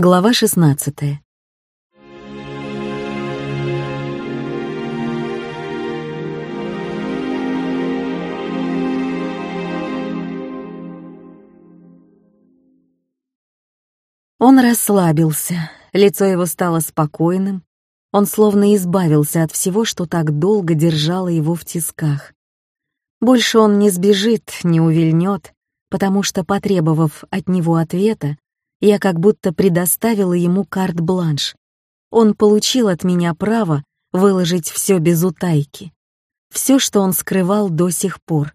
Глава 16. Он расслабился, лицо его стало спокойным, он словно избавился от всего, что так долго держало его в тисках. Больше он не сбежит, не увильнет, потому что, потребовав от него ответа, я как будто предоставила ему карт-бланш. Он получил от меня право выложить все без утайки. Все, что он скрывал до сих пор.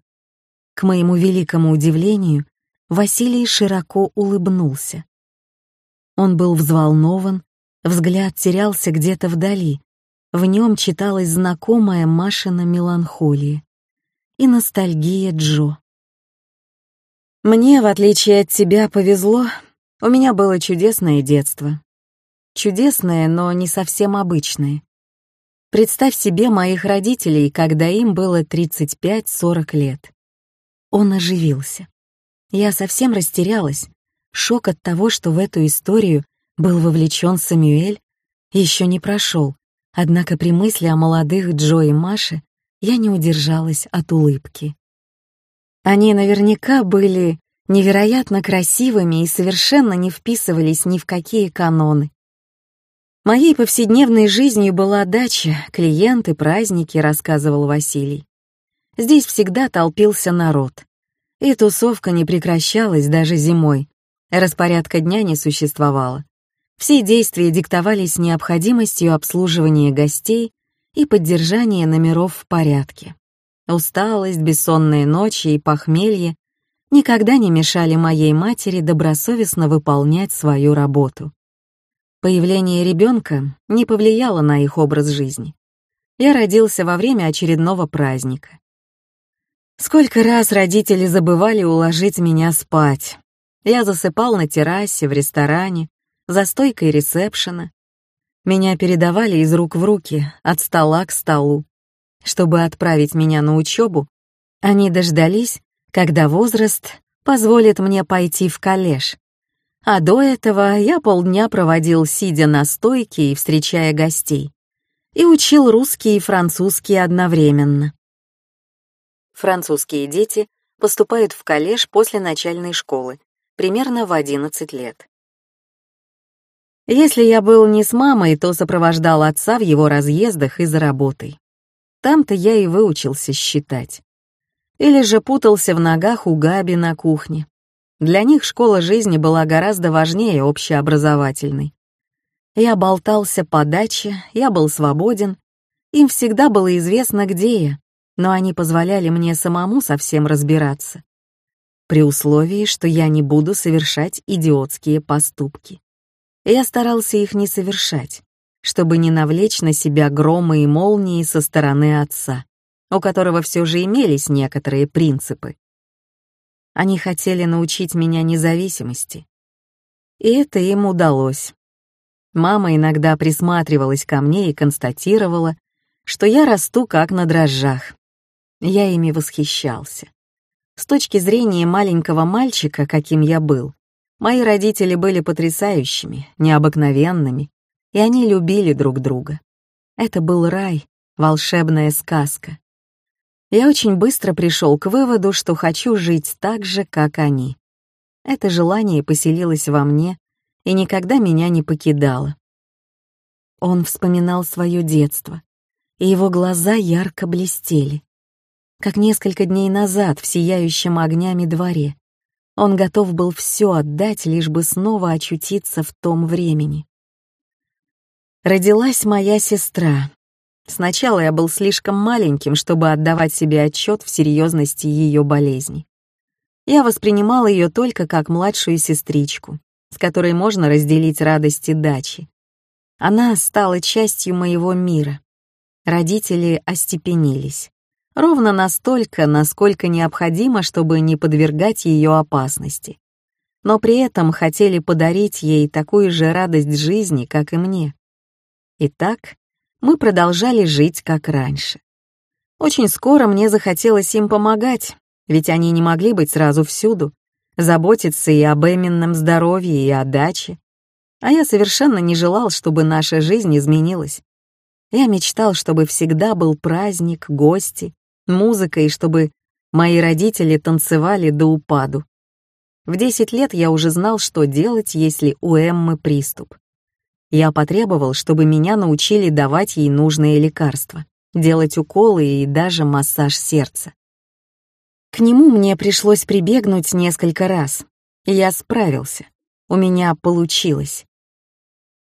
К моему великому удивлению, Василий широко улыбнулся. Он был взволнован, взгляд терялся где-то вдали. В нем читалась знакомая Машина меланхолия и ностальгия Джо. «Мне, в отличие от тебя, повезло. У меня было чудесное детство. Чудесное, но не совсем обычное. Представь себе моих родителей, когда им было 35-40 лет. Он оживился. Я совсем растерялась. Шок от того, что в эту историю был вовлечен Самюэль, еще не прошел. Однако при мысли о молодых Джо и Маше я не удержалась от улыбки. Они наверняка были невероятно красивыми и совершенно не вписывались ни в какие каноны. Моей повседневной жизнью была дача, клиенты, праздники, рассказывал Василий. Здесь всегда толпился народ. И тусовка не прекращалась даже зимой. Распорядка дня не существовало. Все действия диктовались необходимостью обслуживания гостей и поддержания номеров в порядке. Усталость, бессонные ночи и похмелье никогда не мешали моей матери добросовестно выполнять свою работу. Появление ребенка не повлияло на их образ жизни. Я родился во время очередного праздника. Сколько раз родители забывали уложить меня спать. Я засыпал на террасе, в ресторане, за стойкой ресепшена. Меня передавали из рук в руки, от стола к столу. Чтобы отправить меня на учебу, они дождались, когда возраст позволит мне пойти в коллеж. А до этого я полдня проводил, сидя на стойке и встречая гостей, и учил русский и французский одновременно. Французские дети поступают в коллеж после начальной школы, примерно в 11 лет. Если я был не с мамой, то сопровождал отца в его разъездах и за работой. Там-то я и выучился считать или же путался в ногах у Габи на кухне. Для них школа жизни была гораздо важнее общеобразовательной. Я болтался по даче, я был свободен, им всегда было известно, где я, но они позволяли мне самому совсем разбираться. При условии, что я не буду совершать идиотские поступки. Я старался их не совершать, чтобы не навлечь на себя громы и молнии со стороны отца у которого все же имелись некоторые принципы. Они хотели научить меня независимости. И это им удалось. Мама иногда присматривалась ко мне и констатировала, что я расту как на дрожжах. Я ими восхищался. С точки зрения маленького мальчика, каким я был, мои родители были потрясающими, необыкновенными, и они любили друг друга. Это был рай, волшебная сказка я очень быстро пришел к выводу, что хочу жить так же, как они. Это желание поселилось во мне и никогда меня не покидало. Он вспоминал свое детство, и его глаза ярко блестели. Как несколько дней назад в сияющем огнями дворе. Он готов был все отдать, лишь бы снова очутиться в том времени. Родилась моя сестра, Сначала я был слишком маленьким, чтобы отдавать себе отчет в серьезности ее болезни. Я воспринимал ее только как младшую сестричку, с которой можно разделить радости дачи. Она стала частью моего мира. Родители остепенились. Ровно настолько, насколько необходимо, чтобы не подвергать ее опасности. Но при этом хотели подарить ей такую же радость жизни, как и мне. Итак, мы продолжали жить как раньше. Очень скоро мне захотелось им помогать, ведь они не могли быть сразу всюду, заботиться и об Эминном здоровье, и о даче. А я совершенно не желал, чтобы наша жизнь изменилась. Я мечтал, чтобы всегда был праздник, гости, музыка и чтобы мои родители танцевали до упаду. В 10 лет я уже знал, что делать, если у Эммы приступ. Я потребовал, чтобы меня научили давать ей нужные лекарства, делать уколы и даже массаж сердца. К нему мне пришлось прибегнуть несколько раз, я справился. У меня получилось.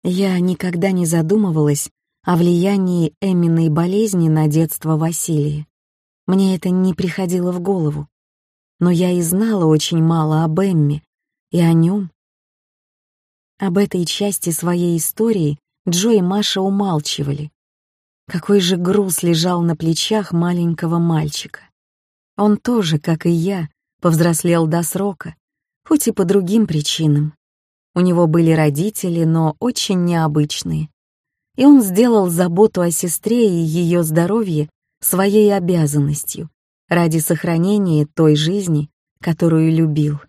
Я никогда не задумывалась о влиянии Эминой болезни на детство Василия. Мне это не приходило в голову но я и знала очень мало об Эмме и о нем. Об этой части своей истории Джо и Маша умалчивали. Какой же груз лежал на плечах маленького мальчика. Он тоже, как и я, повзрослел до срока, хоть и по другим причинам. У него были родители, но очень необычные. И он сделал заботу о сестре и ее здоровье своей обязанностью, ради сохранения той жизни, которую любил.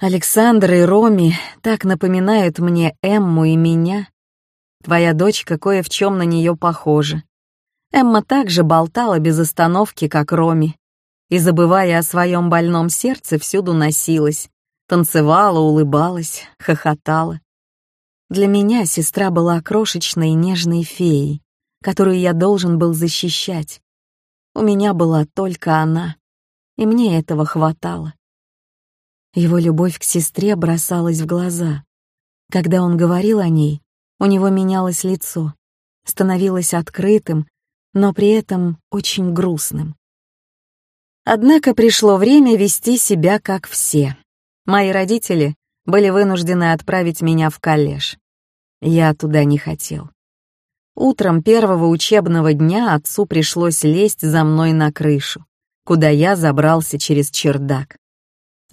Александр и Роми так напоминают мне Эмму и меня. Твоя дочка кое в чем на нее похожа. Эмма также болтала без остановки, как Роми, и, забывая о своем больном сердце, всюду носилась, танцевала, улыбалась, хохотала. Для меня сестра была крошечной нежной феей, которую я должен был защищать, у меня была только она, и мне этого хватало. Его любовь к сестре бросалась в глаза. Когда он говорил о ней, у него менялось лицо, становилось открытым, но при этом очень грустным. Однако пришло время вести себя как все. Мои родители были вынуждены отправить меня в коллеж. Я туда не хотел. Утром первого учебного дня отцу пришлось лезть за мной на крышу, куда я забрался через чердак.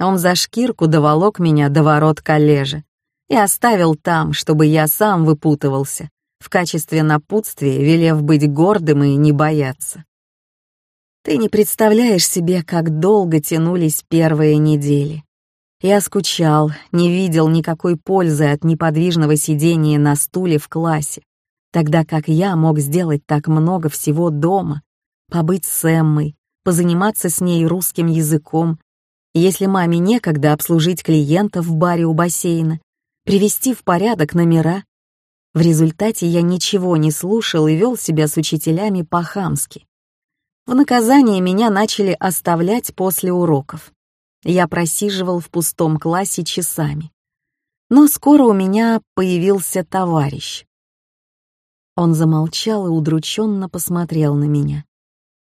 Он за шкирку доволок меня до ворот коллежа и оставил там, чтобы я сам выпутывался, в качестве напутствия велев быть гордым и не бояться. Ты не представляешь себе, как долго тянулись первые недели. Я скучал, не видел никакой пользы от неподвижного сидения на стуле в классе, тогда как я мог сделать так много всего дома, побыть с Эммой, позаниматься с ней русским языком, если маме некогда обслужить клиентов в баре у бассейна, привести в порядок номера. В результате я ничего не слушал и вел себя с учителями по-хамски. В наказание меня начали оставлять после уроков. Я просиживал в пустом классе часами. Но скоро у меня появился товарищ. Он замолчал и удрученно посмотрел на меня.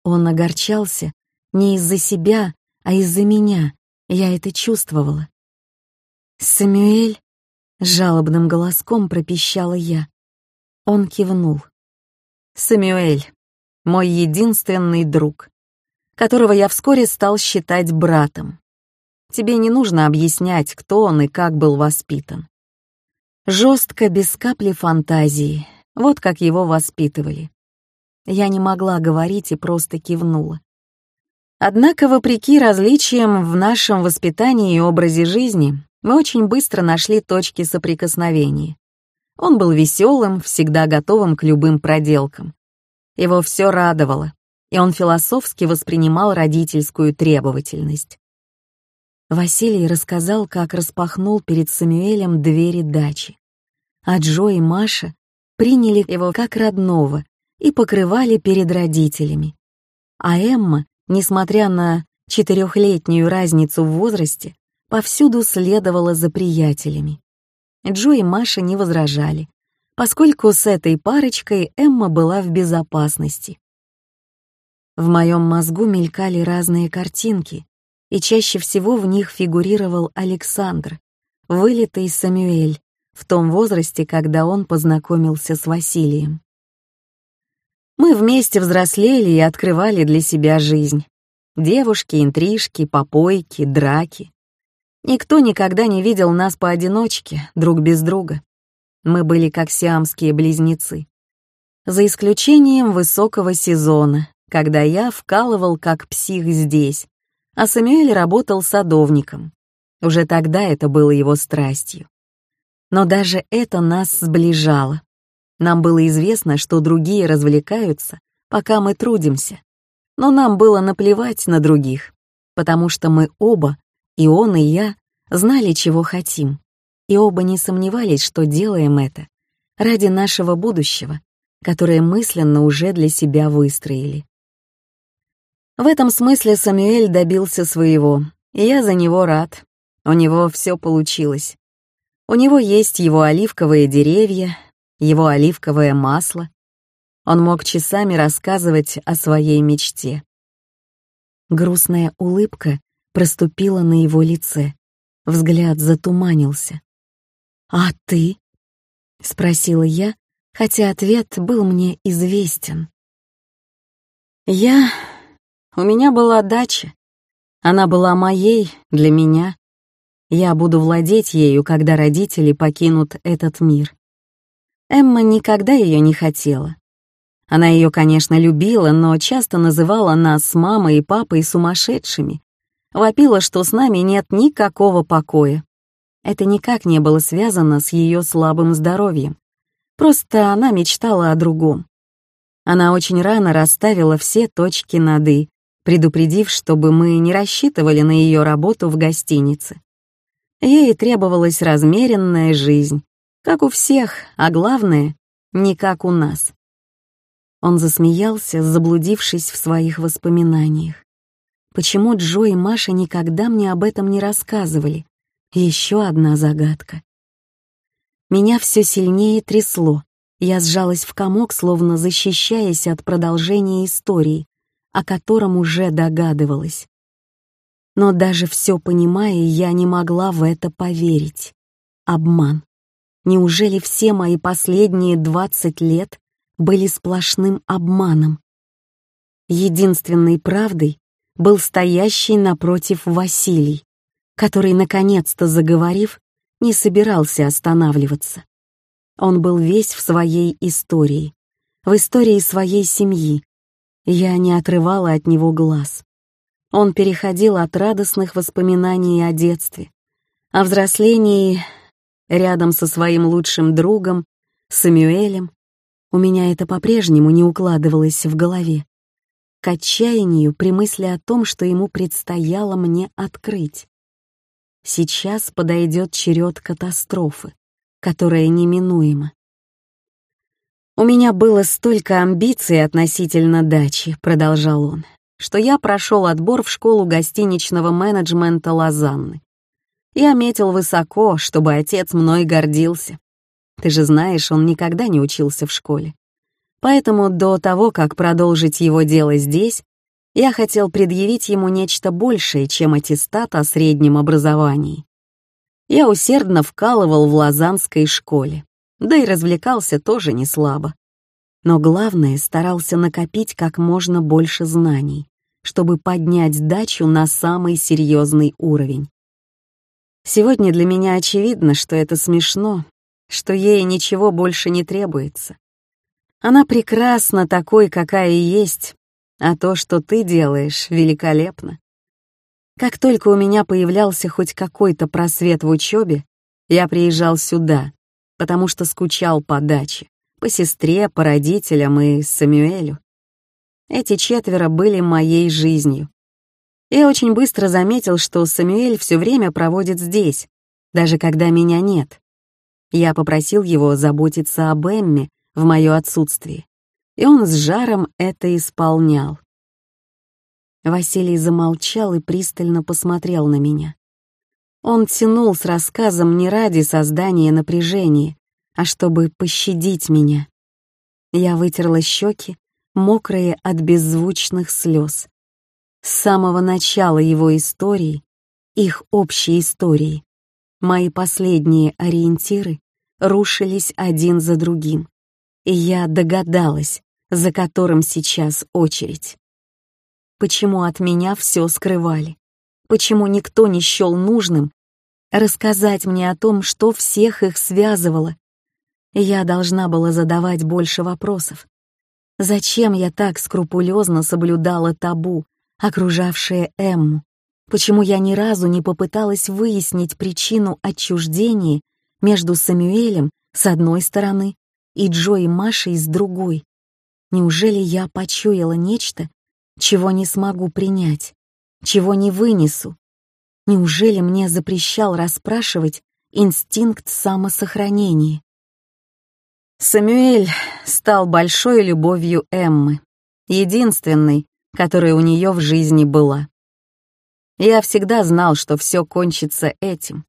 Он огорчался не из-за себя, а из-за меня. Я это чувствовала. «Самюэль?» — жалобным голоском пропищала я. Он кивнул. «Самюэль, мой единственный друг, которого я вскоре стал считать братом. Тебе не нужно объяснять, кто он и как был воспитан. Жестко, без капли фантазии, вот как его воспитывали. Я не могла говорить и просто кивнула. Однако, вопреки различиям в нашем воспитании и образе жизни, мы очень быстро нашли точки соприкосновения. Он был веселым, всегда готовым к любым проделкам. Его все радовало, и он философски воспринимал родительскую требовательность. Василий рассказал, как распахнул перед Самюэлем двери дачи. А Джо и Маша приняли его как родного и покрывали перед родителями. А Эмма, несмотря на четырехлетнюю разницу в возрасте, повсюду следовала за приятелями. Джо и Маша не возражали, поскольку с этой парочкой Эмма была в безопасности. В моем мозгу мелькали разные картинки, и чаще всего в них фигурировал Александр, вылитый Самюэль, в том возрасте, когда он познакомился с Василием. Мы вместе взрослели и открывали для себя жизнь. Девушки, интрижки, попойки, драки. Никто никогда не видел нас поодиночке, друг без друга. Мы были как сиамские близнецы. За исключением высокого сезона, когда я вкалывал как псих здесь, а Самюэль работал садовником. Уже тогда это было его страстью. Но даже это нас сближало. Нам было известно, что другие развлекаются, пока мы трудимся. Но нам было наплевать на других, потому что мы оба, и он, и я, знали, чего хотим, и оба не сомневались, что делаем это ради нашего будущего, которое мысленно уже для себя выстроили. В этом смысле Самюэль добился своего, и я за него рад. У него все получилось. У него есть его оливковые деревья, его оливковое масло. Он мог часами рассказывать о своей мечте. Грустная улыбка проступила на его лице. Взгляд затуманился. «А ты?» — спросила я, хотя ответ был мне известен. «Я... У меня была дача. Она была моей, для меня. Я буду владеть ею, когда родители покинут этот мир. Эмма никогда ее не хотела. Она ее, конечно, любила, но часто называла нас с мамой и папой сумасшедшими. Вопила, что с нами нет никакого покоя. Это никак не было связано с ее слабым здоровьем. Просто она мечтала о другом. Она очень рано расставила все точки над «и», предупредив, чтобы мы не рассчитывали на ее работу в гостинице. Ей требовалась размеренная жизнь, как у всех, а главное, не как у нас. Он засмеялся, заблудившись в своих воспоминаниях. Почему Джо и Маша никогда мне об этом не рассказывали? Еще одна загадка. Меня все сильнее трясло. Я сжалась в комок, словно защищаясь от продолжения истории, о котором уже догадывалась. Но даже все понимая, я не могла в это поверить. Обман. Неужели все мои последние двадцать лет были сплошным обманом? Единственной правдой был стоящий напротив Василий, который, наконец-то заговорив, не собирался останавливаться. Он был весь в своей истории, в истории своей семьи, я не отрывала от него глаз. Он переходил от радостных воспоминаний о детстве, о взрослении рядом со своим лучшим другом, Самюэлем. У меня это по-прежнему не укладывалось в голове. К отчаянию при мысли о том, что ему предстояло мне открыть. Сейчас подойдет черед катастрофы, которая неминуема. «У меня было столько амбиций относительно дачи», — продолжал он, «что я прошел отбор в школу гостиничного менеджмента Лозанны. Я метил высоко, чтобы отец мной гордился. Ты же знаешь, он никогда не учился в школе. Поэтому до того, как продолжить его дело здесь, я хотел предъявить ему нечто большее, чем аттестат о среднем образовании. Я усердно вкалывал в Лозанской школе да и развлекался тоже не слабо. Но главное, старался накопить как можно больше знаний, чтобы поднять дачу на самый серьезный уровень. Сегодня для меня очевидно, что это смешно, что ей ничего больше не требуется. Она прекрасна такой, какая и есть, а то, что ты делаешь, великолепно. Как только у меня появлялся хоть какой-то просвет в учебе, я приезжал сюда, потому что скучал по даче, по сестре, по родителям и Самюэлю. Эти четверо были моей жизнью. Я очень быстро заметил, что Самюэль все время проводит здесь, даже когда меня нет. Я попросил его заботиться об Эмме в мое отсутствие, и он с жаром это исполнял. Василий замолчал и пристально посмотрел на меня. Он тянул с рассказом не ради создания напряжения, а чтобы пощадить меня. Я вытерла щеки, мокрые от беззвучных слез. С самого начала его истории, их общей истории, мои последние ориентиры рушились один за другим, и я догадалась, за которым сейчас очередь. Почему от меня все скрывали? Почему никто не счел нужным рассказать мне о том, что всех их связывало. Я должна была задавать больше вопросов. Зачем я так скрупулезно соблюдала табу, окружавшее Эмму? Почему я ни разу не попыталась выяснить причину отчуждения между Самюэлем с одной стороны и Джо и Машей с другой. Неужели я почуяла нечто, чего не смогу принять, чего не вынесу? Неужели мне запрещал расспрашивать инстинкт самосохранения? Самюэль стал большой любовью Эммы, единственной, которая у нее в жизни была. Я всегда знал, что все кончится этим.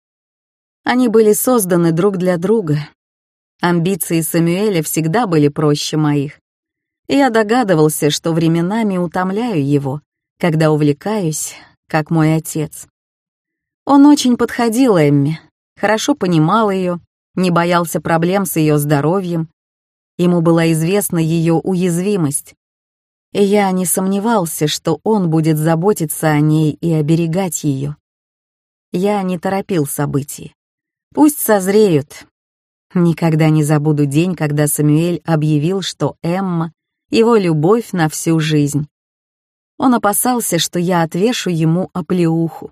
Они были созданы друг для друга. Амбиции Самюэля всегда были проще моих. Я догадывался, что временами утомляю его, когда увлекаюсь, как мой отец. Он очень подходил Эмме, хорошо понимал ее, не боялся проблем с ее здоровьем. Ему была известна ее уязвимость. И я не сомневался, что он будет заботиться о ней и оберегать ее. Я не торопил события. Пусть созреют. Никогда не забуду день, когда Самюэль объявил, что Эмма — его любовь на всю жизнь. Он опасался, что я отвешу ему оплеуху,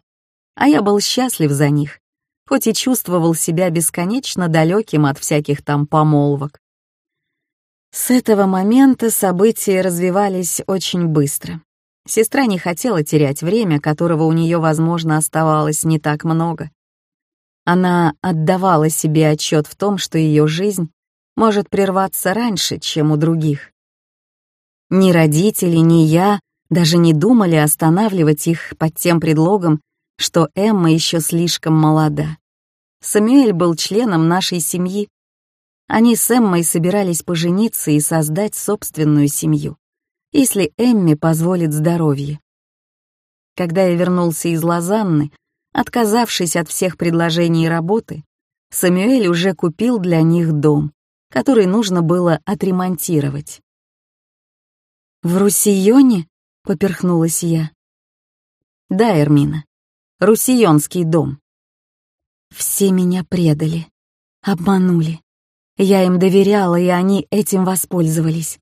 а я был счастлив за них хоть и чувствовал себя бесконечно далеким от всяких там помолвок. С этого момента события развивались очень быстро. Сестра не хотела терять время, которого у нее, возможно, оставалось не так много. Она отдавала себе отчет в том, что ее жизнь может прерваться раньше, чем у других. Ни родители, ни я даже не думали останавливать их под тем предлогом, что Эмма еще слишком молода. Самюэль был членом нашей семьи. Они с Эммой собирались пожениться и создать собственную семью, если Эмме позволит здоровье. Когда я вернулся из Лозанны, отказавшись от всех предложений работы, Самюэль уже купил для них дом, который нужно было отремонтировать. «В Русионе?» — поперхнулась я. «Да, Эрмина, Русионский дом. Все меня предали, обманули. Я им доверяла, и они этим воспользовались.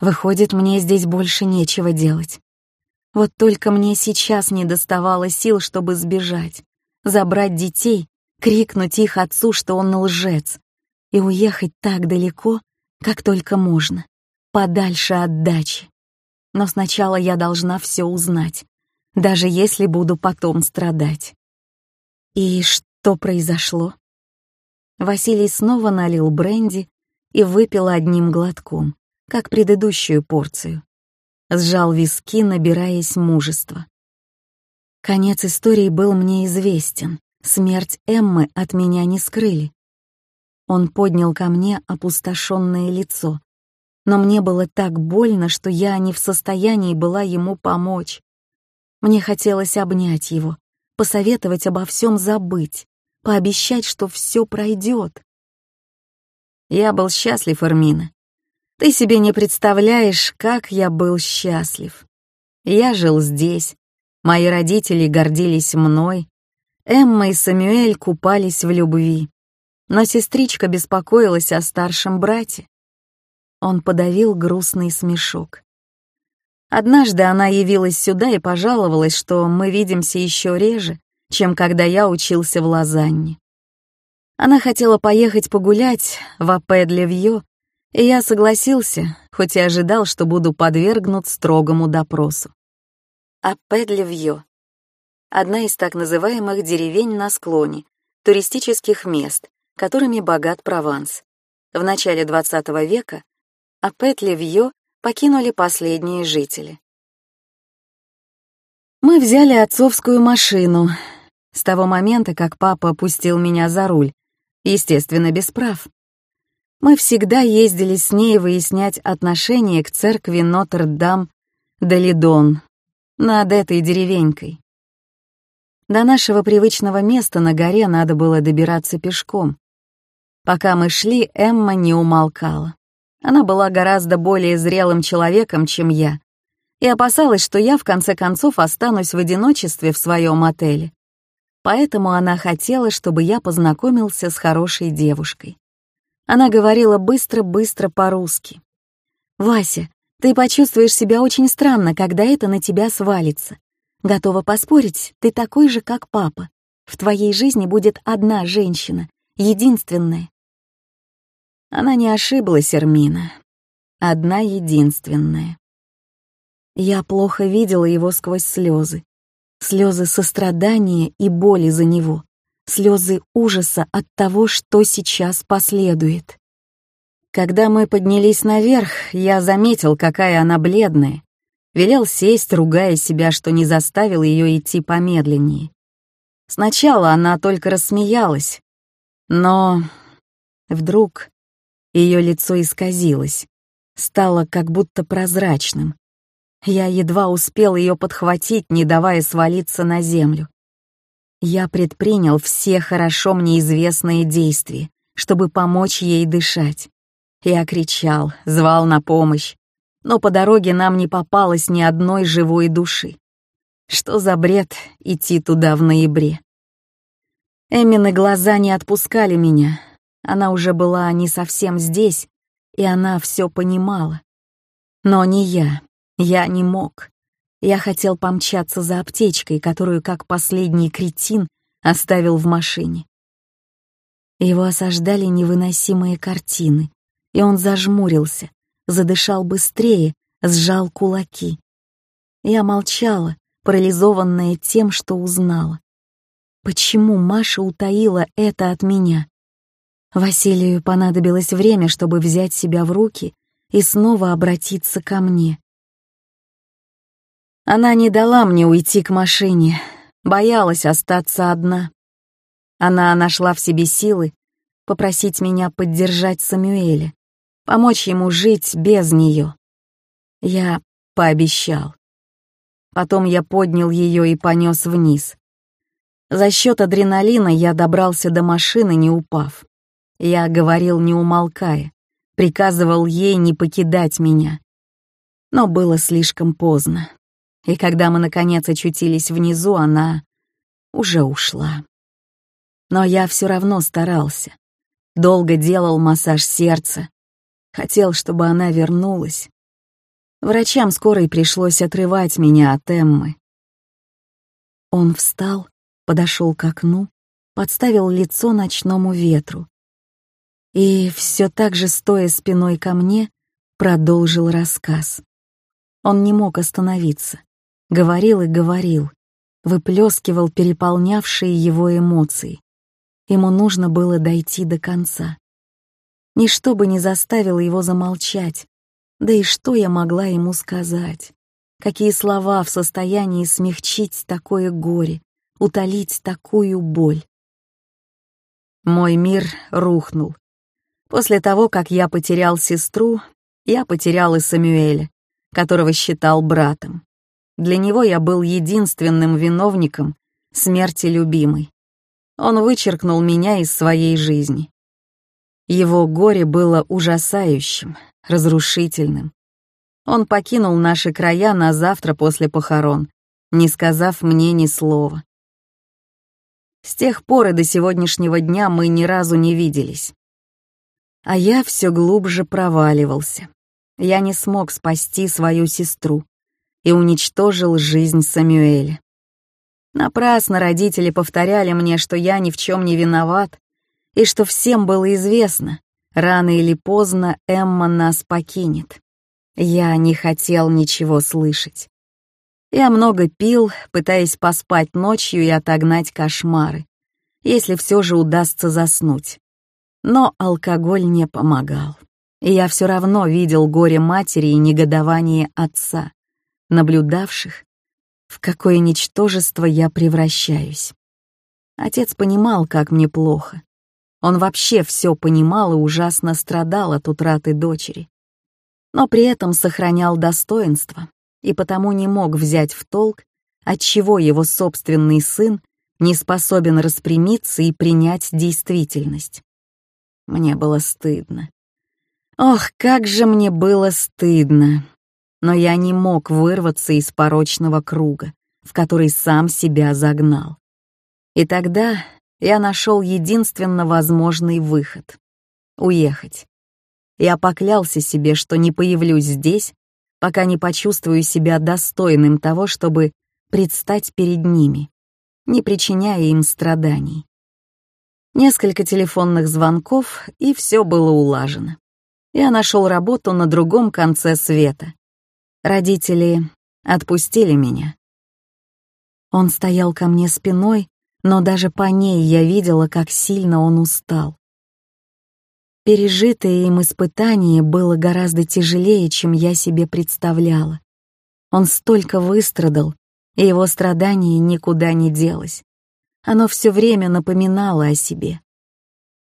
Выходит, мне здесь больше нечего делать. Вот только мне сейчас не доставало сил, чтобы сбежать, забрать детей, крикнуть их отцу, что он лжец, и уехать так далеко, как только можно, подальше от дачи. Но сначала я должна все узнать, даже если буду потом страдать. И что? Произошло? Василий снова налил бренди и выпил одним глотком, как предыдущую порцию. Сжал виски, набираясь мужества. Конец истории был мне известен. Смерть Эммы от меня не скрыли. Он поднял ко мне опустошенное лицо. Но мне было так больно, что я не в состоянии была ему помочь. Мне хотелось обнять его, посоветовать обо всем забыть, пообещать, что все пройдет. Я был счастлив, Эрмина. Ты себе не представляешь, как я был счастлив. Я жил здесь, мои родители гордились мной, Эмма и Самюэль купались в любви, но сестричка беспокоилась о старшем брате. Он подавил грустный смешок. Однажды она явилась сюда и пожаловалась, что мы видимся еще реже, чем когда я учился в Лозанне. Она хотела поехать погулять в Апедлевьё, и я согласился, хоть и ожидал, что буду подвергнут строгому допросу. Апедлевьё — одна из так называемых деревень на склоне, туристических мест, которыми богат Прованс. В начале XX века Апетлевьё покинули последние жители. Мы взяли отцовскую машину, с того момента, как папа опустил меня за руль, естественно, без прав. Мы всегда ездили с ней выяснять отношение к церкви Нотр-Дам-де-Лидон над этой деревенькой. До нашего привычного места на горе надо было добираться пешком. Пока мы шли, Эмма не умолкала. Она была гораздо более зрелым человеком, чем я, и опасалась, что я в конце концов останусь в одиночестве в своем отеле поэтому она хотела, чтобы я познакомился с хорошей девушкой. Она говорила быстро-быстро по-русски. «Вася, ты почувствуешь себя очень странно, когда это на тебя свалится. Готова поспорить, ты такой же, как папа. В твоей жизни будет одна женщина, единственная. Она не ошиблась, Эрмина. Одна единственная. Я плохо видела его сквозь слезы. Слезы сострадания и боли за него. Слезы ужаса от того, что сейчас последует. Когда мы поднялись наверх, я заметил, какая она бледная. Велел сесть, ругая себя, что не заставил ее идти помедленнее. Сначала она только рассмеялась, но вдруг ее лицо исказилось, стало как будто прозрачным. Я едва успел ее подхватить, не давая свалиться на землю. Я предпринял все хорошо мне известные действия, чтобы помочь ей дышать. Я кричал, звал на помощь, но по дороге нам не попалось ни одной живой души. Что за бред идти туда в ноябре? Эммины глаза не отпускали меня. Она уже была не совсем здесь, и она все понимала. Но не я. Я не мог. Я хотел помчаться за аптечкой, которую, как последний кретин, оставил в машине. Его осаждали невыносимые картины и он зажмурился, задышал быстрее, сжал кулаки. Я молчала, парализованная тем, что узнала. Почему Маша утаила это от меня? Василию понадобилось время, чтобы взять себя в руки и снова обратиться ко мне. Она не дала мне уйти к машине, боялась остаться одна. Она нашла в себе силы попросить меня поддержать Самюэля, помочь ему жить без нее. Я пообещал. Потом я поднял ее и понес вниз. За счет адреналина я добрался до машины, не упав. Я говорил, не умолкая, приказывал ей не покидать меня. Но было слишком поздно. И когда мы, наконец, очутились внизу, она уже ушла. Но я все равно старался. Долго делал массаж сердца, Хотел, чтобы она вернулась. Врачам скорой пришлось отрывать меня от Эммы. Он встал, подошел к окну, подставил лицо ночному ветру. И все так же, стоя спиной ко мне, продолжил рассказ. Он не мог остановиться. Говорил и говорил, выплескивал переполнявшие его эмоции. Ему нужно было дойти до конца. Ничто бы не заставило его замолчать. Да и что я могла ему сказать? Какие слова в состоянии смягчить такое горе, утолить такую боль? Мой мир рухнул. После того, как я потерял сестру, я потерял и Самюэля, которого считал братом. Для него я был единственным виновником смерти любимой. Он вычеркнул меня из своей жизни. Его горе было ужасающим, разрушительным. Он покинул наши края на завтра после похорон, не сказав мне ни слова. С тех пор и до сегодняшнего дня мы ни разу не виделись. А я все глубже проваливался. Я не смог спасти свою сестру и уничтожил жизнь Самюэля. Напрасно родители повторяли мне, что я ни в чем не виноват, и что всем было известно, рано или поздно Эмма нас покинет. Я не хотел ничего слышать. Я много пил, пытаясь поспать ночью и отогнать кошмары, если все же удастся заснуть. Но алкоголь не помогал. И я все равно видел горе матери и негодование отца, наблюдавших, в какое ничтожество я превращаюсь. Отец понимал, как мне плохо, он вообще все понимал и ужасно страдал от утраты дочери. Но при этом сохранял достоинство и потому не мог взять в толк, отчего его собственный сын не способен распрямиться и принять действительность. Мне было стыдно. Ох, как же мне было стыдно. Но я не мог вырваться из порочного круга, в который сам себя загнал. И тогда я нашел единственно возможный выход — уехать. Я поклялся себе, что не появлюсь здесь, пока не почувствую себя достойным того, чтобы предстать перед ними, не причиняя им страданий. Несколько телефонных звонков, и все было улажено. Я нашел работу на другом конце света. Родители отпустили меня. Он стоял ко мне спиной, но даже по ней я видела, как сильно он устал. Пережитое им испытание было гораздо тяжелее, чем я себе представляла. Он столько выстрадал, и его страдание никуда не делось. Оно все время напоминало о себе.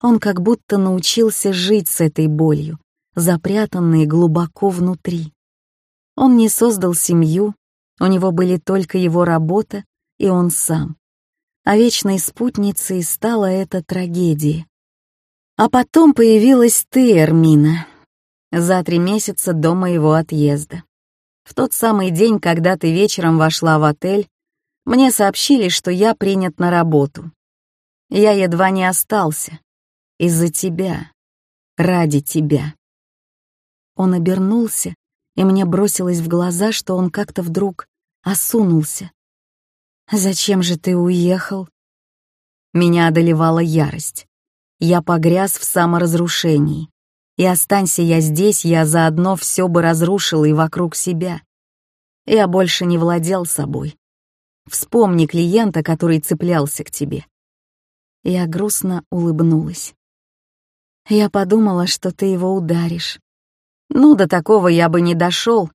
Он как будто научился жить с этой болью, запрятанной глубоко внутри. Он не создал семью, у него были только его работа и он сам. А вечной спутницей стала эта трагедия. А потом появилась ты, Эрмина, за три месяца до моего отъезда. В тот самый день, когда ты вечером вошла в отель, мне сообщили, что я принят на работу. Я едва не остался. Из-за тебя. Ради тебя. Он обернулся, и мне бросилось в глаза, что он как-то вдруг осунулся. «Зачем же ты уехал?» Меня одолевала ярость. Я погряз в саморазрушении. И останься я здесь, я заодно все бы разрушил и вокруг себя. Я больше не владел собой. Вспомни клиента, который цеплялся к тебе. Я грустно улыбнулась. Я подумала, что ты его ударишь. Ну, до такого я бы не дошел.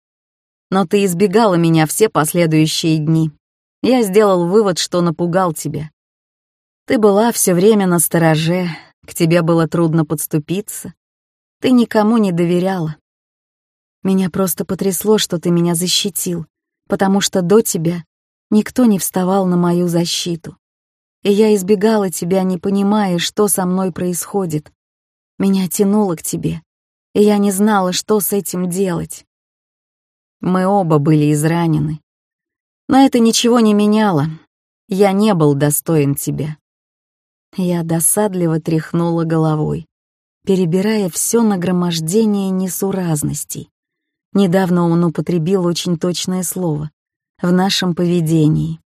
Но ты избегала меня все последующие дни. Я сделал вывод, что напугал тебя. Ты была все время на стороже, к тебе было трудно подступиться. Ты никому не доверяла. Меня просто потрясло, что ты меня защитил, потому что до тебя никто не вставал на мою защиту. И я избегала тебя, не понимая, что со мной происходит. Меня тянуло к тебе, и я не знала, что с этим делать. Мы оба были изранены. Но это ничего не меняло. Я не был достоин тебя. Я досадливо тряхнула головой, перебирая все нагромождение несуразностей. Недавно он употребил очень точное слово в нашем поведении.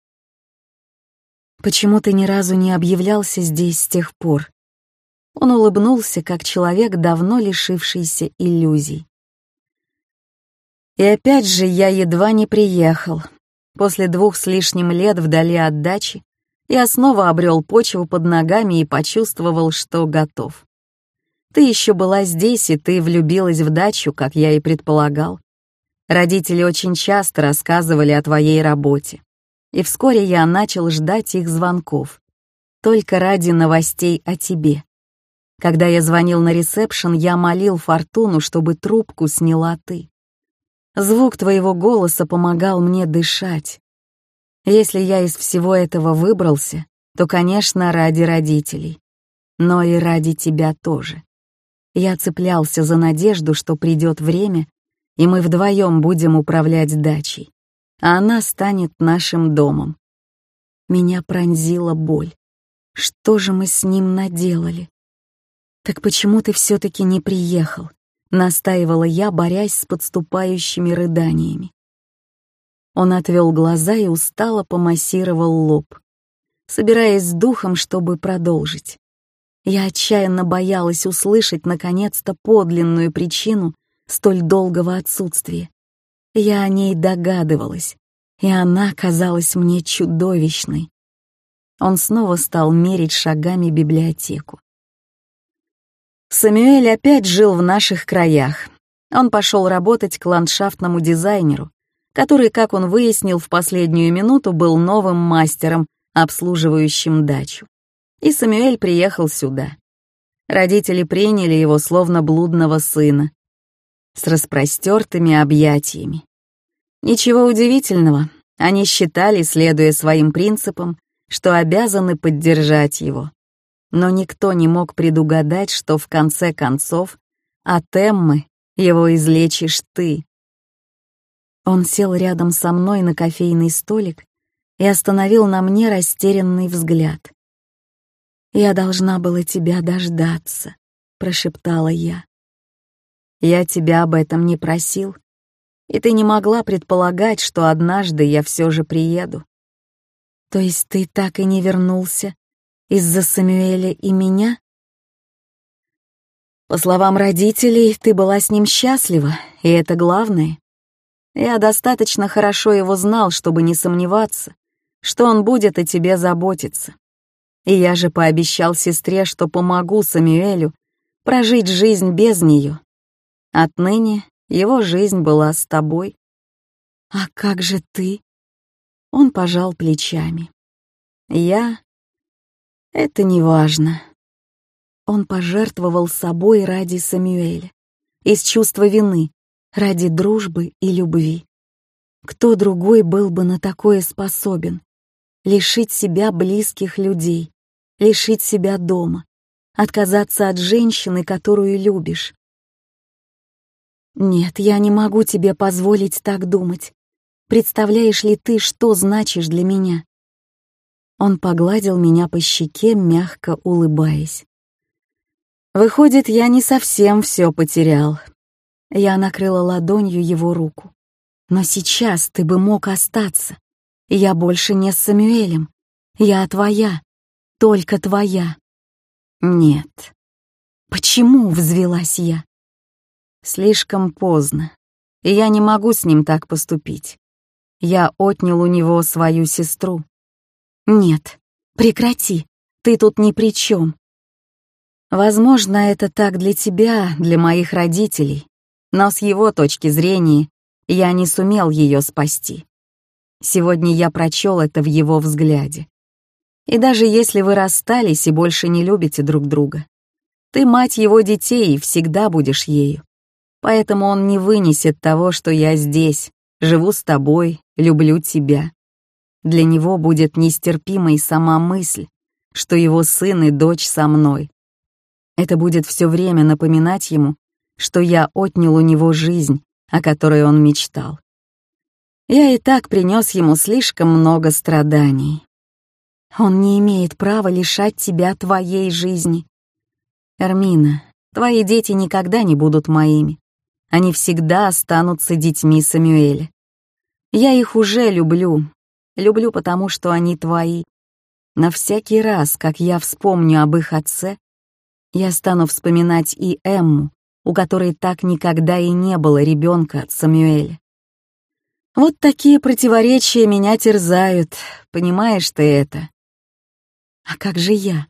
«Почему ты ни разу не объявлялся здесь с тех пор?» Он улыбнулся, как человек, давно лишившийся иллюзий. И опять же я едва не приехал. После двух с лишним лет вдали от дачи я снова обрел почву под ногами и почувствовал, что готов. Ты еще была здесь, и ты влюбилась в дачу, как я и предполагал. Родители очень часто рассказывали о твоей работе. И вскоре я начал ждать их звонков. Только ради новостей о тебе. Когда я звонил на ресепшн, я молил Фортуну, чтобы трубку сняла ты. Звук твоего голоса помогал мне дышать. Если я из всего этого выбрался, то, конечно, ради родителей. Но и ради тебя тоже. Я цеплялся за надежду, что придет время, и мы вдвоем будем управлять дачей, а она станет нашим домом. Меня пронзила боль. Что же мы с ним наделали? «Так почему ты все-таки не приехал?» — настаивала я, борясь с подступающими рыданиями. Он отвел глаза и устало помассировал лоб, собираясь с духом, чтобы продолжить. Я отчаянно боялась услышать, наконец-то, подлинную причину столь долгого отсутствия. Я о ней догадывалась, и она казалась мне чудовищной. Он снова стал мерить шагами библиотеку. Самюэль опять жил в наших краях. Он пошел работать к ландшафтному дизайнеру, который, как он выяснил в последнюю минуту, был новым мастером, обслуживающим дачу. И Самюэль приехал сюда. Родители приняли его словно блудного сына, с распростертыми объятиями. Ничего удивительного, они считали, следуя своим принципам, что обязаны поддержать его но никто не мог предугадать, что в конце концов от Эммы его излечишь ты. Он сел рядом со мной на кофейный столик и остановил на мне растерянный взгляд. «Я должна была тебя дождаться», — прошептала я. «Я тебя об этом не просил, и ты не могла предполагать, что однажды я все же приеду». «То есть ты так и не вернулся Из-за Самюэля и меня? По словам родителей, ты была с ним счастлива, и это главное. Я достаточно хорошо его знал, чтобы не сомневаться, что он будет о тебе заботиться. И я же пообещал сестре, что помогу Самюэлю прожить жизнь без нее. Отныне его жизнь была с тобой. А как же ты? Он пожал плечами. Я... Это не важно. Он пожертвовал собой ради Самюэля, из чувства вины, ради дружбы и любви. Кто другой был бы на такое способен? Лишить себя близких людей, лишить себя дома, отказаться от женщины, которую любишь. Нет, я не могу тебе позволить так думать. Представляешь ли ты, что значишь для меня? Он погладил меня по щеке, мягко улыбаясь. Выходит, я не совсем все потерял. Я накрыла ладонью его руку. Но сейчас ты бы мог остаться. Я больше не с Самюэлем. Я твоя. Только твоя. Нет. Почему взвелась я? Слишком поздно. И я не могу с ним так поступить. Я отнял у него свою сестру. Нет, прекрати. Ты тут ни при чем. Возможно, это так для тебя, для моих родителей, но с его точки зрения я не сумел ее спасти. Сегодня я прочел это в его взгляде. И даже если вы расстались и больше не любите друг друга, ты мать его детей и всегда будешь ею. Поэтому он не вынесет того, что я здесь, живу с тобой, люблю тебя. Для него будет нестерпимой сама мысль, что его сын и дочь со мной, это будет все время напоминать ему, что я отнял у него жизнь, о которой он мечтал. Я и так принес ему слишком много страданий. Он не имеет права лишать тебя твоей жизни. Эрмина, твои дети никогда не будут моими. Они всегда останутся детьми Самюэля. Я их уже люблю. Люблю, потому что они твои. На всякий раз, как я вспомню об их отце, я стану вспоминать и Эмму, у которой так никогда и не было ребенка от Самюэля. Вот такие противоречия меня терзают, понимаешь ты это? А как же я?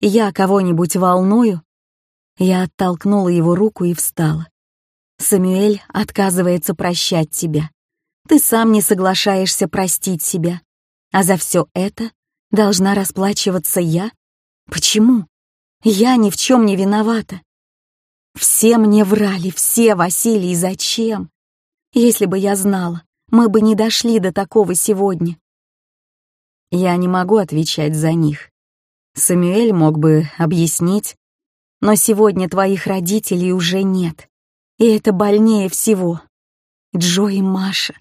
Я кого-нибудь волную? Я оттолкнула его руку и встала. Самюэль отказывается прощать тебя. Ты сам не соглашаешься простить себя. А за все это должна расплачиваться я? Почему? Я ни в чем не виновата. Все мне врали, все, Василий, зачем? Если бы я знала, мы бы не дошли до такого сегодня. Я не могу отвечать за них. Самюэль мог бы объяснить, но сегодня твоих родителей уже нет, и это больнее всего. Джо и Маша.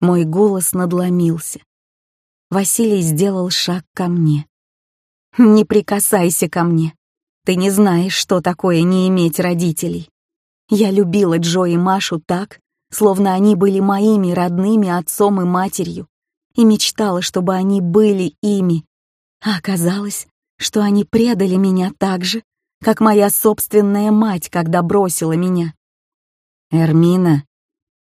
Мой голос надломился. Василий сделал шаг ко мне. «Не прикасайся ко мне. Ты не знаешь, что такое не иметь родителей. Я любила Джо и Машу так, словно они были моими родными отцом и матерью, и мечтала, чтобы они были ими. А оказалось, что они предали меня так же, как моя собственная мать, когда бросила меня. Эрмина,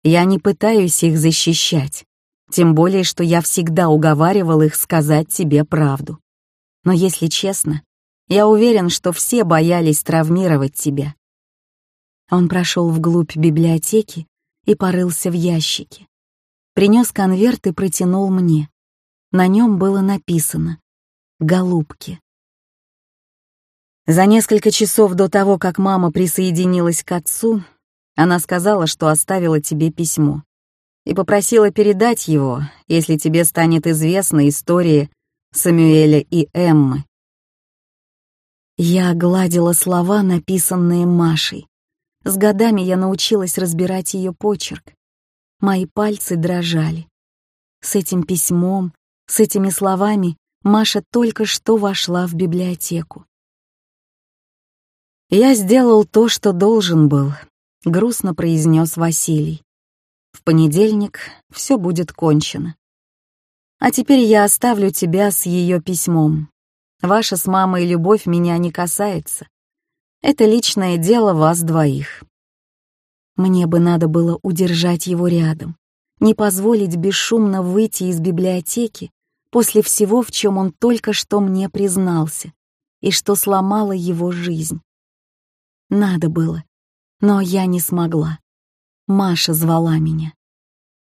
я не пытаюсь их защищать, тем более, что я всегда уговаривал их сказать тебе правду. Но если честно, я уверен, что все боялись травмировать тебя. Он прошел вглубь библиотеки и порылся в ящике. Принес конверт и протянул мне. На нем было написано «Голубки». За несколько часов до того, как мама присоединилась к отцу, она сказала, что оставила тебе письмо и попросила передать его, если тебе станет известна история Самюэля и Эммы. Я гладила слова, написанные Машей. С годами я научилась разбирать ее почерк. Мои пальцы дрожали. С этим письмом, с этими словами Маша только что вошла в библиотеку. «Я сделал то, что должен был», — грустно произнес Василий. «В понедельник все будет кончено. А теперь я оставлю тебя с ее письмом. Ваша с мамой любовь меня не касается. Это личное дело вас двоих. Мне бы надо было удержать его рядом, не позволить бесшумно выйти из библиотеки после всего, в чем он только что мне признался, и что сломало его жизнь. Надо было, но я не смогла. Маша звала меня.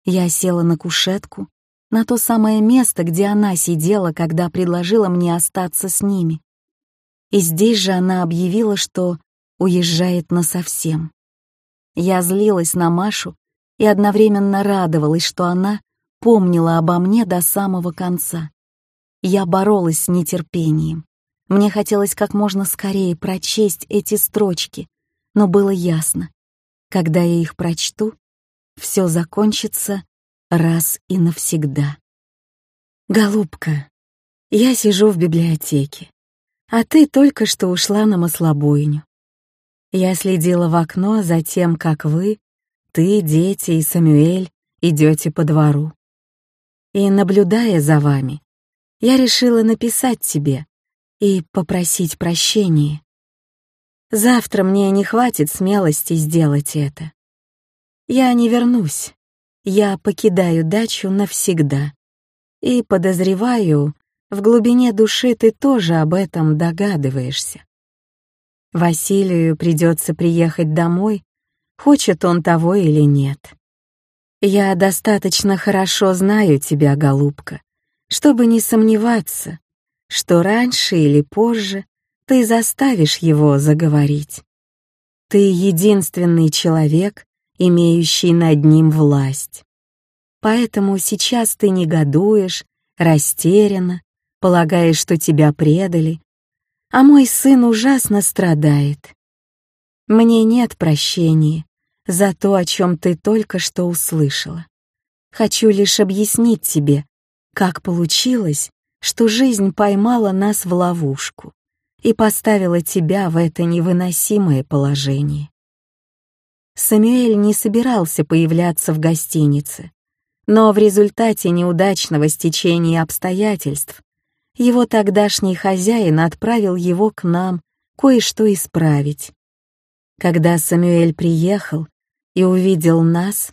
Я села на кушетку, на то самое место, где она сидела, когда предложила мне остаться с ними. И здесь же она объявила, что уезжает насовсем. Я злилась на Машу и одновременно радовалась, что она помнила обо мне до самого конца. Я боролась с нетерпением. Мне хотелось как можно скорее прочесть эти строчки, но было ясно, когда я их прочту, все закончится раз и навсегда. Голубка, я сижу в библиотеке, а ты только что ушла на маслобойню. Я следила в окно за тем, как вы, ты, дети и Самюэль идете по двору. И, наблюдая за вами, я решила написать тебе и попросить прощения. Завтра мне не хватит смелости сделать это. Я не вернусь. Я покидаю дачу навсегда. И, подозреваю, в глубине души ты тоже об этом догадываешься. Василию придется приехать домой, хочет он того или нет. Я достаточно хорошо знаю тебя, голубка, чтобы не сомневаться, что раньше или позже ты заставишь его заговорить. Ты единственный человек, имеющий над ним власть. Поэтому сейчас ты негодуешь, растеряна, полагаешь, что тебя предали, а мой сын ужасно страдает. Мне нет прощения за то, о чем ты только что услышала. Хочу лишь объяснить тебе, как получилось, что жизнь поймала нас в ловушку и поставила тебя в это невыносимое положение. Самюэль не собирался появляться в гостинице, но в результате неудачного стечения обстоятельств его тогдашний хозяин отправил его к нам кое-что исправить. Когда Самюэль приехал и увидел нас,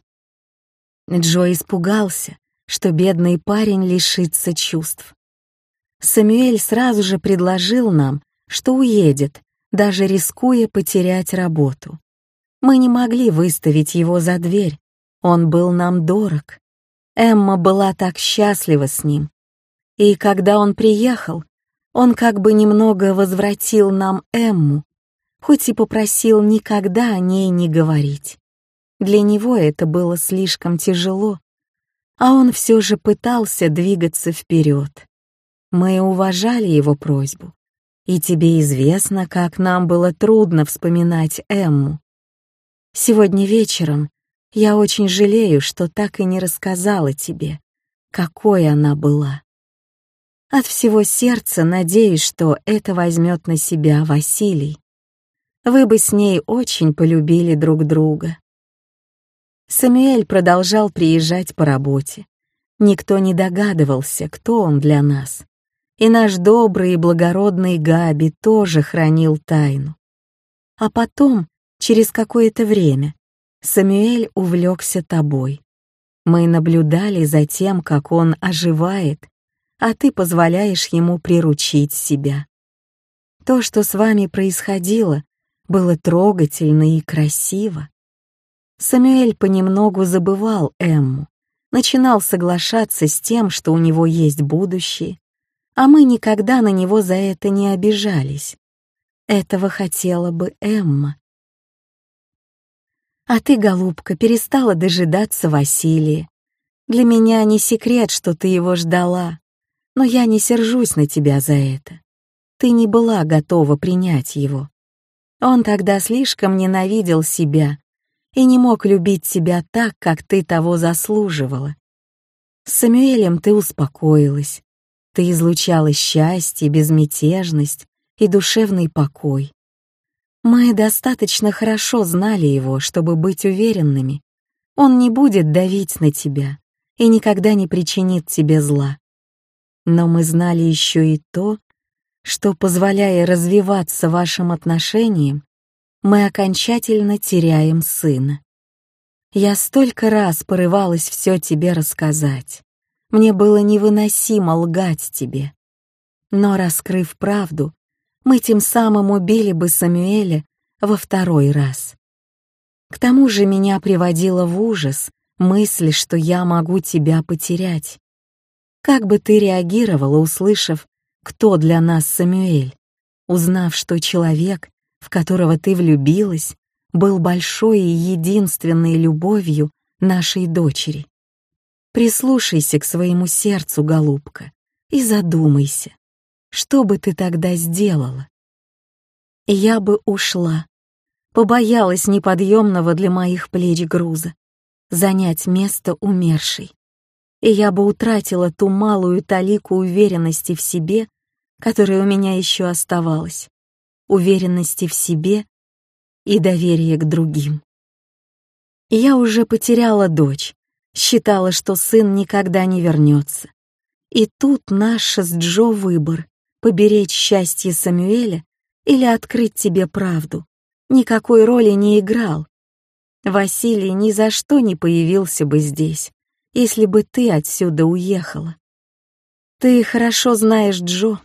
Джо испугался, что бедный парень лишится чувств. Самюэль сразу же предложил нам, что уедет, даже рискуя потерять работу. Мы не могли выставить его за дверь, он был нам дорог. Эмма была так счастлива с ним, и когда он приехал, он как бы немного возвратил нам Эмму, хоть и попросил никогда о ней не говорить. Для него это было слишком тяжело, а он все же пытался двигаться вперед. Мы уважали его просьбу, и тебе известно, как нам было трудно вспоминать Эмму. Сегодня вечером я очень жалею, что так и не рассказала тебе, какой она была. От всего сердца надеюсь, что это возьмет на себя Василий. Вы бы с ней очень полюбили друг друга. Самуэль продолжал приезжать по работе. Никто не догадывался, кто он для нас. И наш добрый и благородный Габи тоже хранил тайну. А потом, через какое-то время, Самуэль увлекся тобой. Мы наблюдали за тем, как он оживает а ты позволяешь ему приручить себя. То, что с вами происходило, было трогательно и красиво. Самюэль понемногу забывал Эмму, начинал соглашаться с тем, что у него есть будущее, а мы никогда на него за это не обижались. Этого хотела бы Эмма. А ты, голубка, перестала дожидаться Василия. Для меня не секрет, что ты его ждала но я не сержусь на тебя за это. Ты не была готова принять его. Он тогда слишком ненавидел себя и не мог любить тебя так, как ты того заслуживала. С Самюэлем ты успокоилась. Ты излучала счастье, безмятежность и душевный покой. Мы достаточно хорошо знали его, чтобы быть уверенными. Он не будет давить на тебя и никогда не причинит тебе зла. Но мы знали еще и то, что, позволяя развиваться вашим отношениям, мы окончательно теряем сына. Я столько раз порывалась все тебе рассказать. Мне было невыносимо лгать тебе. Но, раскрыв правду, мы тем самым убили бы Самуэля во второй раз. К тому же меня приводила в ужас мысль, что я могу тебя потерять. Как бы ты реагировала, услышав, кто для нас Самуэль, узнав, что человек, в которого ты влюбилась, был большой и единственной любовью нашей дочери. Прислушайся к своему сердцу, голубка, и задумайся, что бы ты тогда сделала? Я бы ушла, побоялась неподъемного для моих плеч груза, занять место умершей. И я бы утратила ту малую талику уверенности в себе, которая у меня еще оставалась уверенности в себе и доверия к другим. Я уже потеряла дочь, считала, что сын никогда не вернется. И тут наш с Джо выбор — поберечь счастье Самуэля или открыть тебе правду. Никакой роли не играл. Василий ни за что не появился бы здесь, если бы ты отсюда уехала. Ты хорошо знаешь Джо,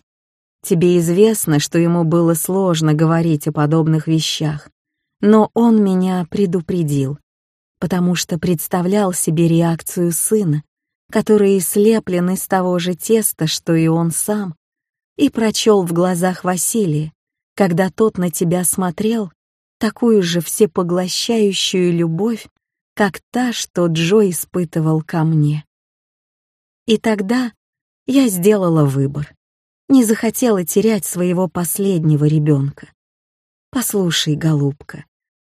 Тебе известно, что ему было сложно говорить о подобных вещах, но он меня предупредил, потому что представлял себе реакцию сына, который слеплен из того же теста, что и он сам, и прочел в глазах Василия, когда тот на тебя смотрел, такую же всепоглощающую любовь, как та, что Джо испытывал ко мне. И тогда я сделала выбор не захотела терять своего последнего ребенка. Послушай, голубка,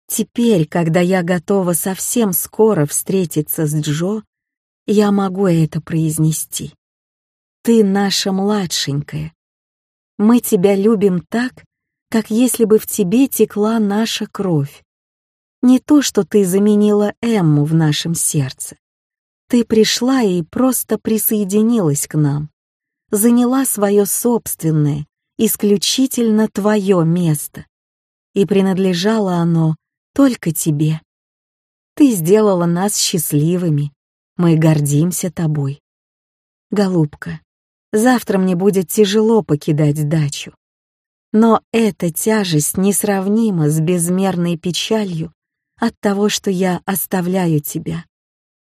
теперь, когда я готова совсем скоро встретиться с Джо, я могу это произнести. Ты наша младшенькая. Мы тебя любим так, как если бы в тебе текла наша кровь. Не то, что ты заменила Эмму в нашем сердце. Ты пришла и просто присоединилась к нам заняла свое собственное, исключительно твое место, и принадлежало оно только тебе. Ты сделала нас счастливыми, мы гордимся тобой. Голубка, завтра мне будет тяжело покидать дачу. Но эта тяжесть несравнима с безмерной печалью от того, что я оставляю тебя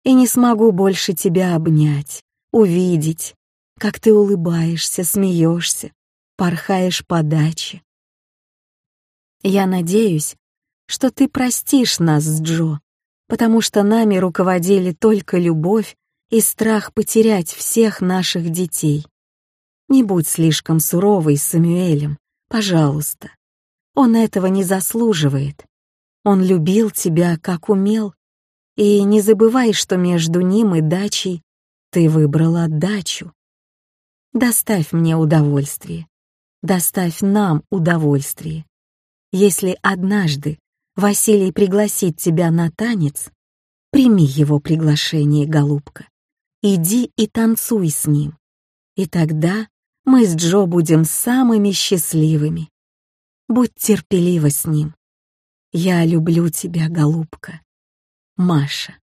и не смогу больше тебя обнять, увидеть, как ты улыбаешься, смеешься, порхаешь по даче. Я надеюсь, что ты простишь нас Джо, потому что нами руководили только любовь и страх потерять всех наших детей. Не будь слишком суровой с Самюэлем, пожалуйста. Он этого не заслуживает. Он любил тебя, как умел, и не забывай, что между ним и дачей ты выбрала дачу. Доставь мне удовольствие. Доставь нам удовольствие. Если однажды Василий пригласит тебя на танец, прими его приглашение, голубка. Иди и танцуй с ним. И тогда мы с Джо будем самыми счастливыми. Будь терпелива с ним. Я люблю тебя, голубка. Маша.